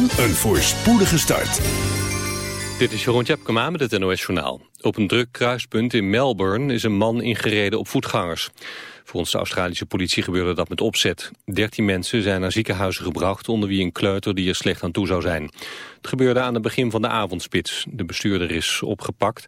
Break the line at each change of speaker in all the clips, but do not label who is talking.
en een voorspoedige start.
Dit is Jeroen Tjepkema met het NOS Journaal. Op een druk kruispunt in Melbourne is een man ingereden op voetgangers. Volgens de Australische politie gebeurde dat met opzet. Dertien mensen zijn naar ziekenhuizen gebracht... onder wie een kleuter die er slecht aan toe zou zijn. Het gebeurde aan het begin van de avondspits. De bestuurder is opgepakt.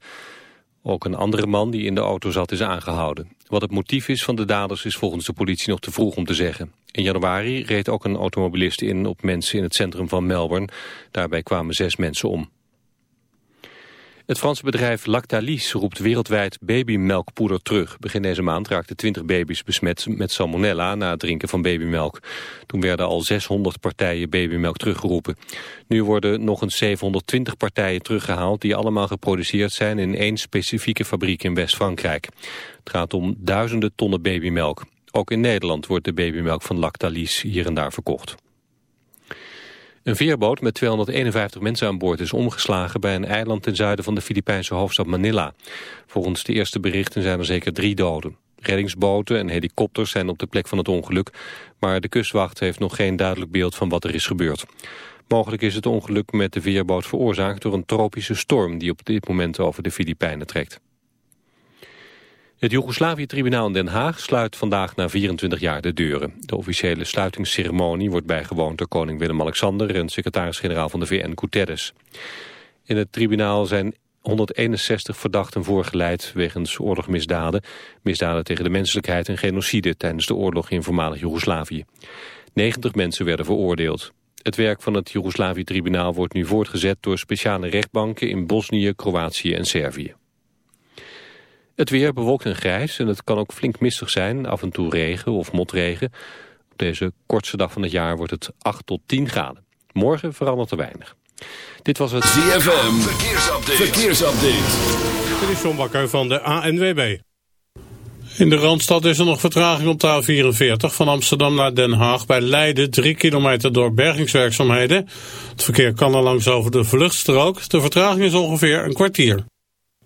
Ook een andere man die in de auto zat is aangehouden. Wat het motief is van de daders is volgens de politie nog te vroeg om te zeggen. In januari reed ook een automobilist in op mensen in het centrum van Melbourne. Daarbij kwamen zes mensen om. Het Franse bedrijf Lactalis roept wereldwijd babymelkpoeder terug. Begin deze maand raakten 20 baby's besmet met salmonella na het drinken van babymelk. Toen werden al 600 partijen babymelk teruggeroepen. Nu worden nog eens 720 partijen teruggehaald die allemaal geproduceerd zijn in één specifieke fabriek in West-Frankrijk. Het gaat om duizenden tonnen babymelk. Ook in Nederland wordt de babymelk van Lactalis hier en daar verkocht. Een veerboot met 251 mensen aan boord is omgeslagen bij een eiland ten zuiden van de Filipijnse hoofdstad Manila. Volgens de eerste berichten zijn er zeker drie doden. Reddingsboten en helikopters zijn op de plek van het ongeluk, maar de kustwacht heeft nog geen duidelijk beeld van wat er is gebeurd. Mogelijk is het ongeluk met de veerboot veroorzaakt door een tropische storm die op dit moment over de Filipijnen trekt. Het Joegoslavië-tribunaal in Den Haag sluit vandaag na 24 jaar de deuren. De officiële sluitingsceremonie wordt bijgewoond door koning Willem-Alexander... en secretaris-generaal van de VN Guterres. In het tribunaal zijn 161 verdachten voorgeleid wegens oorlogsmisdaden... misdaden tegen de menselijkheid en genocide tijdens de oorlog in voormalig Joegoslavië. 90 mensen werden veroordeeld. Het werk van het Joegoslavië-tribunaal wordt nu voortgezet door speciale rechtbanken in Bosnië, Kroatië en Servië. Het weer bewolkt en grijs en het kan ook flink mistig zijn, af en toe regen of motregen. Op deze kortste dag van het jaar wordt het 8 tot 10 graden. Morgen verandert er weinig. Dit was het
ZFM Verkeersupdate. Verkeersupdate.
Dit is John Bakker van de ANWB. In de Randstad is er nog vertraging op de A44 van Amsterdam naar Den Haag. Bij Leiden 3 kilometer door bergingswerkzaamheden. Het verkeer kan er langs over de vluchtstrook. De vertraging is ongeveer een kwartier.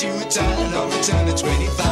two time, over return at 25.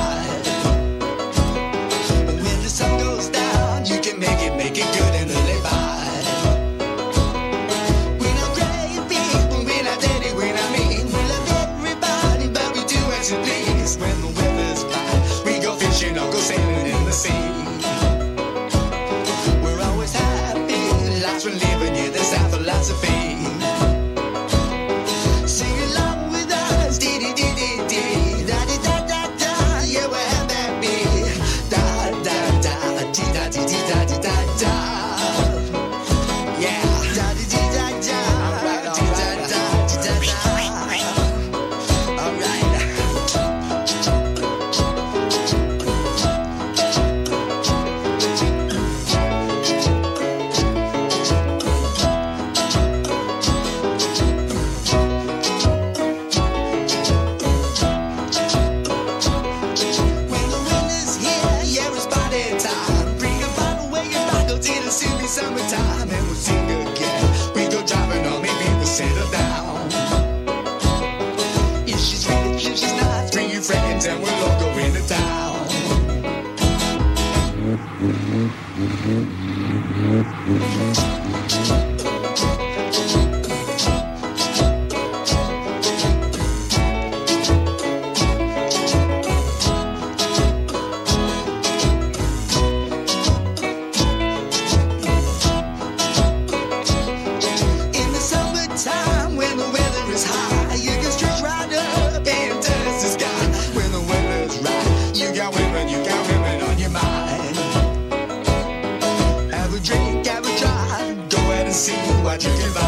sua
dívida.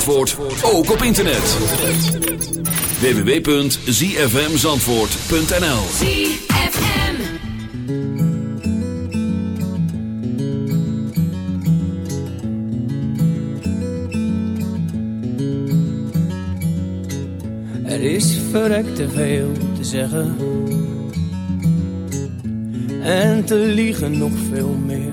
Zandvoort, ook op internet. www.zfmzandvoort.nl
ZFM.
Er is verrekt te veel te zeggen. En te liegen nog veel meer.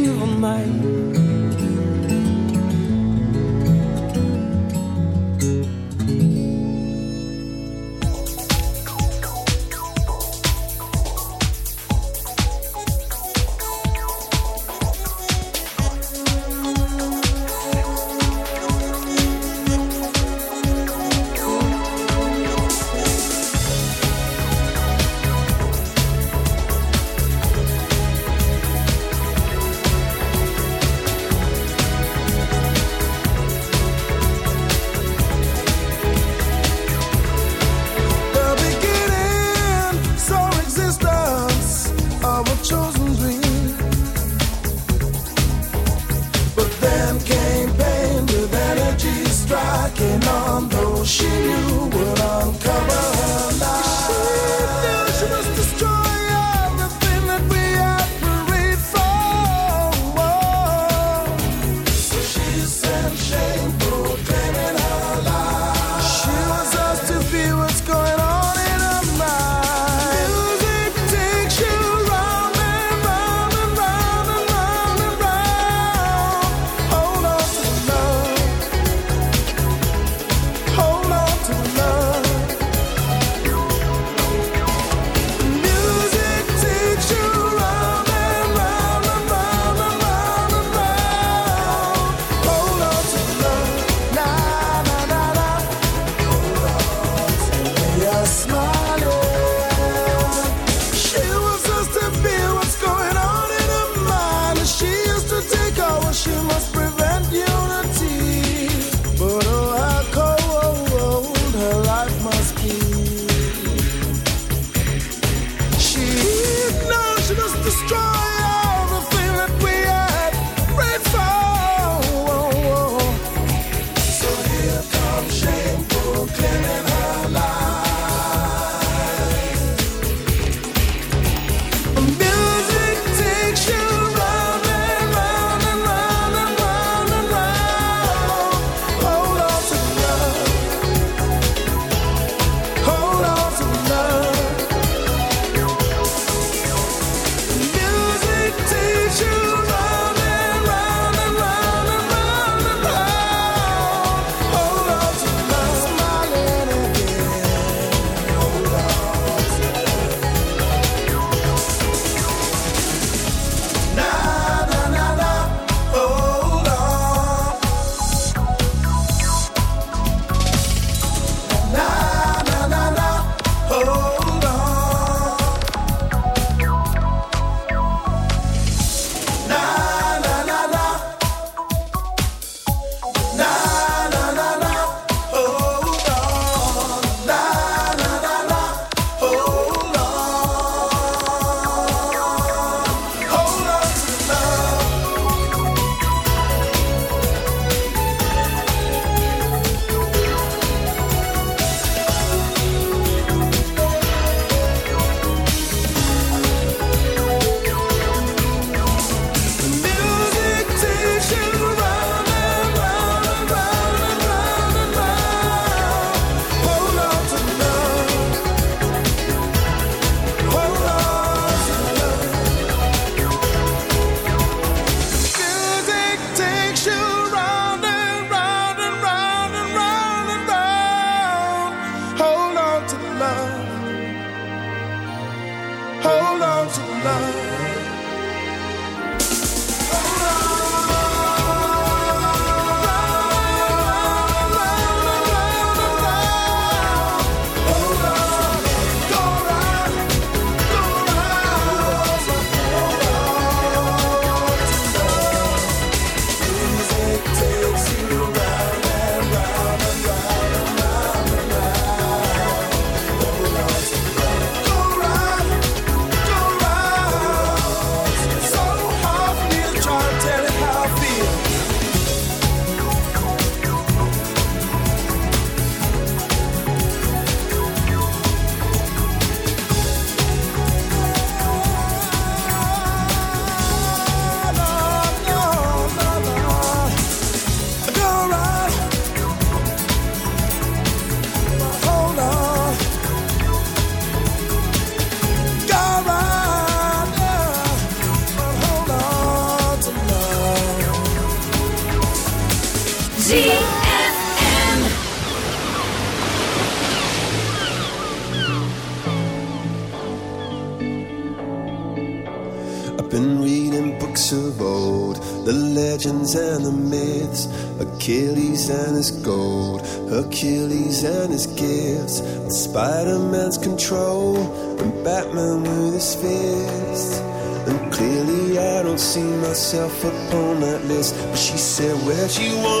upon that list. But she said, Where'd you go?